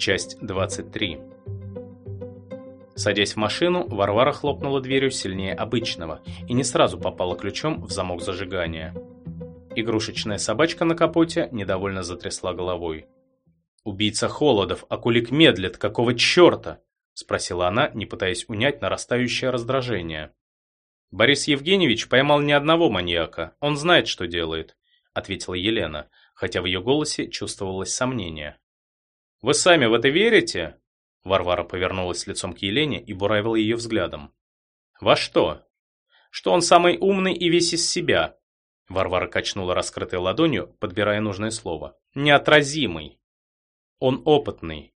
Часть 23. Садясь в машину, Варвара хлопнула дверью сильнее обычного и не сразу попала ключом в замок зажигания. Игрушечная собачка на капоте недовольно затрясла головой. «Убийца Холодов, а кулик медлит, какого черта?» – спросила она, не пытаясь унять нарастающее раздражение. «Борис Евгеньевич поймал ни одного маньяка, он знает, что делает», – ответила Елена, хотя в ее голосе чувствовалось сомнение. «Вы сами в это верите?» Варвара повернулась лицом к Елене и буравила ее взглядом. «Во что?» «Что он самый умный и весь из себя?» Варвара качнула раскрытой ладонью, подбирая нужное слово. «Неотразимый!» Он опытный.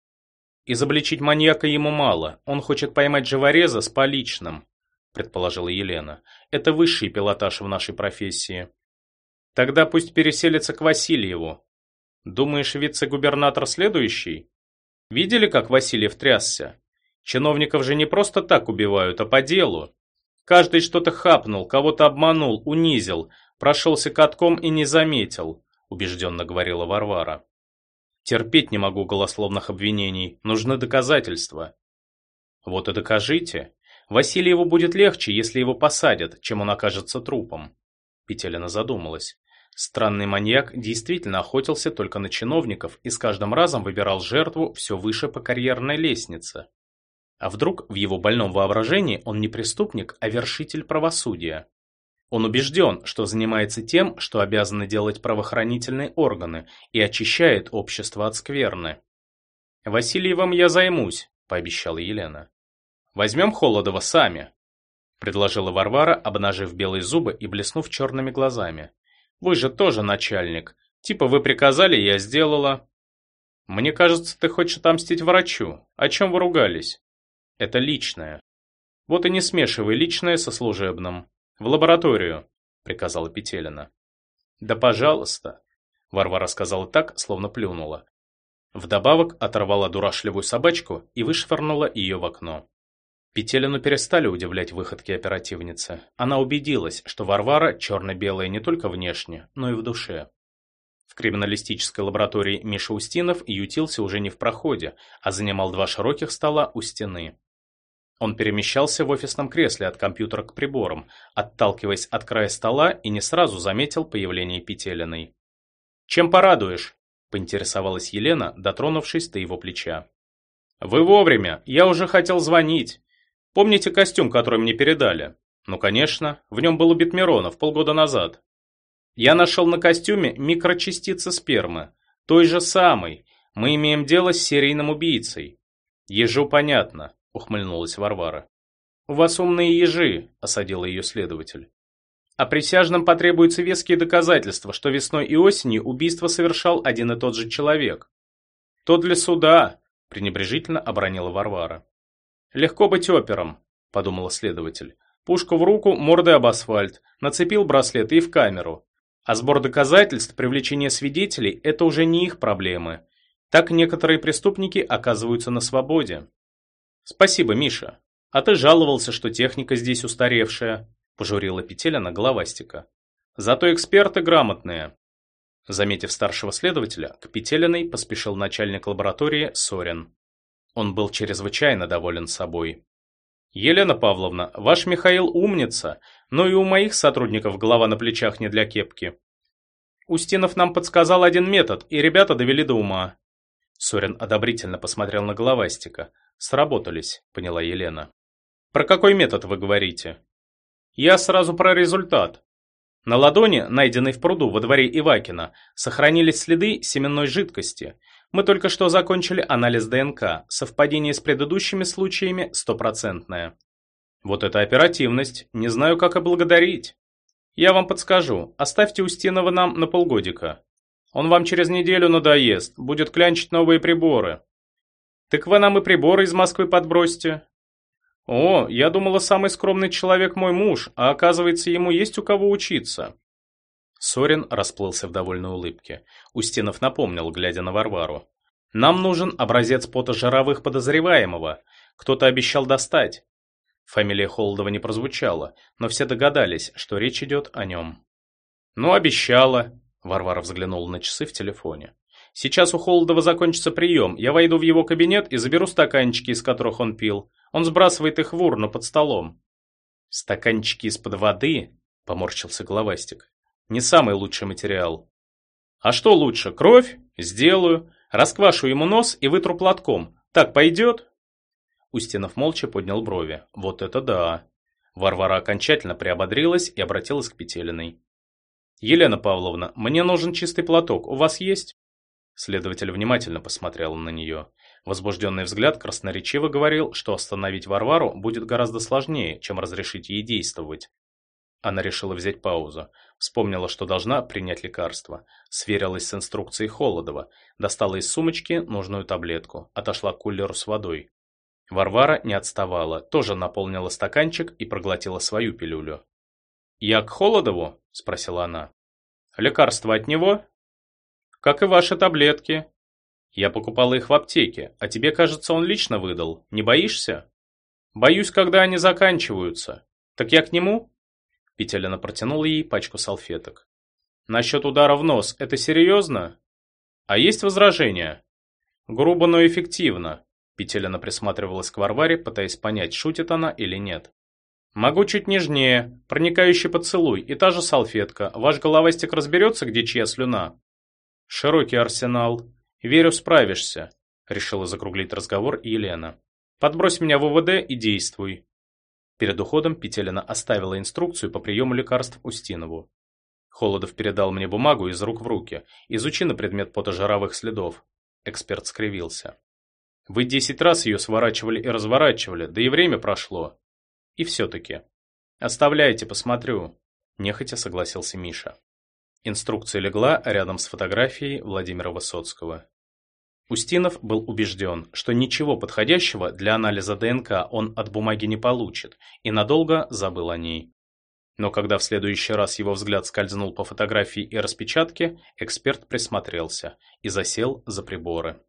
Изобличить маньяка ему мало, он хочет поймать живореза с поличным, предположила Елена. Это высший пилотаж в нашей профессии. Тогда пусть переселится к Васильеву. Думаешь, вице-губернатор следующий? Видели, как Васильев трясся? Чиновников же не просто так убивают, а по делу. Каждый что-то хапнул, кого-то обманул, унизил, прошелся катком и не заметил, убежденно говорила Варвара. Терпеть не могу голословных обвинений, нужны доказательства. Вот и докажите. Васильеву будет легче, если его посадят, чем он окажется трупом. Петелина задумалась. Странный маньяк действительно охотился только на чиновников и с каждым разом выбирал жертву все выше по карьерной лестнице. А вдруг в его больном воображении он не преступник, а вершитель правосудия? Он убежден, что занимается тем, что обязаны делать правоохранительные органы, и очищает общество от скверны. «Васильевым я займусь», – пообещала Елена. «Возьмем Холодова сами», – предложила Варвара, обнажив белые зубы и блеснув черными глазами. «Вы же тоже начальник. Типа вы приказали, я сделала». «Мне кажется, ты хочешь отомстить врачу. О чем вы ругались?» «Это личное». «Вот и не смешивай личное со служебным. «В лабораторию», — приказала Петелина. «Да пожалуйста», — Варвара сказала так, словно плюнула. Вдобавок оторвала дурашливую собачку и вышвырнула ее в окно. Петелину перестали удивлять выходки оперативницы. Она убедилась, что Варвара черно-белая не только внешне, но и в душе. В криминалистической лаборатории Миша Устинов ютился уже не в проходе, а занимал два широких стола у стены. Он перемещался в офисном кресле от компьютера к приборам, отталкиваясь от края стола и не сразу заметил появление Петелиной. «Чем порадуешь?» – поинтересовалась Елена, дотронувшись до его плеча. «Вы вовремя, я уже хотел звонить. Помните костюм, который мне передали?» «Ну, конечно, в нем был убит Миронов полгода назад. Я нашел на костюме микрочастицы спермы, той же самой. Мы имеем дело с серийным убийцей. Ежу понятно, – ухмыльнулась Варвара. «У вас умные ежи», – осадил ее следователь. «А присяжным потребуются веские доказательства, что весной и осенью убийство совершал один и тот же человек». «То для суда», – пренебрежительно обронила Варвара. «Легко быть опером», – подумала следователь. «Пушку в руку, мордой об асфальт, нацепил браслет и в камеру. А сбор доказательств, привлечение свидетелей – это уже не их проблемы. Так некоторые преступники оказываются на свободе». «Спасибо, Миша. А ты жаловался, что техника здесь устаревшая», – пожурила Петелина головастика. «Зато эксперты грамотные». Заметив старшего следователя, к Петелиной поспешил начальник лаборатории Сорин. Он был чрезвычайно доволен собой. «Елена Павловна, ваш Михаил умница, но и у моих сотрудников голова на плечах не для кепки. Устинов нам подсказал один метод, и ребята довели до ума». Сорин одобрительно посмотрел на головастика. Сработались, поняла Елена. Про какой метод вы говорите? Я сразу про результат. На ладони, найденной в пруду во дворе Ивакина, сохранились следы семенной жидкости. Мы только что закончили анализ ДНК. Совпадение с предыдущими случаями стопроцентное. Вот это оперативность. Не знаю, как и благодарить. Я вам подскажу. Оставьте Устинова нам на полгодика. Он вам через неделю надоест, будет клянчить новые приборы. Так вы нам и приборы из Москвы подбросьте. О, я думала, самый скромный человек мой муж, а оказывается, ему есть у кого учиться. Сорин расплылся в довольной улыбке. Устинов напомнил, глядя на Варвару. «Нам нужен образец пота жировых подозреваемого. Кто-то обещал достать». Фамилия Холодова не прозвучала, но все догадались, что речь идет о нем. «Ну, обещала», — Варвара взглянула на часы в телефоне. Сейчас у Холодова закончится прием. Я войду в его кабинет и заберу стаканчики, из которых он пил. Он сбрасывает их в урну под столом. Стаканчики из-под воды, поморщился головастик. Не самый лучший материал. А что лучше, кровь? Сделаю. Расквашу ему нос и вытру платком. Так пойдет? Устинов молча поднял брови. Вот это да. Варвара окончательно приободрилась и обратилась к Петелиной. «Елена Павловна, мне нужен чистый платок. У вас есть?» Следователь внимательно посмотрел на нее. Возбужденный взгляд красноречиво говорил, что остановить Варвару будет гораздо сложнее, чем разрешить ей действовать. Она решила взять паузу. Вспомнила, что должна принять лекарство. Сверилась с инструкцией Холодова. Достала из сумочки нужную таблетку. Отошла к кулеру с водой. Варвара не отставала. Тоже наполнила стаканчик и проглотила свою пилюлю. «Я к Холодову?» – спросила она. «Лекарство от него?» «Как и ваши таблетки». «Я покупала их в аптеке, а тебе, кажется, он лично выдал. Не боишься?» «Боюсь, когда они заканчиваются. Так я к нему?» Петелина протянула ей пачку салфеток. «Насчет удара в нос, это серьезно? А есть возражения?» «Грубо, но эффективно», Петелина присматривалась к Варваре, пытаясь понять, шутит она или нет. «Могу чуть нежнее. Проникающий поцелуй и та же салфетка. Ваш головастик разберется, где чья слюна?» «Широкий арсенал. Верю, справишься», — решила закруглить разговор Елена. «Подбрось меня в УВД и действуй. Перед уходом Петелина оставила инструкцию по приему лекарств Устинову. Холодов передал мне бумагу из рук в руки. Изучи на предмет потожировых следов. Эксперт скривился. Вы десять раз ее сворачивали и разворачивали, да и время прошло. И все-таки. Оставляйте, посмотрю. Нехотя согласился Миша. Инструкция легла рядом с фотографией Владимира Высоцкого. Устинов был убежден, что ничего подходящего для анализа ДНК он от бумаги не получит, и надолго забыл о ней. Но когда в следующий раз его взгляд скользнул по фотографии и распечатке, эксперт присмотрелся и засел за приборы.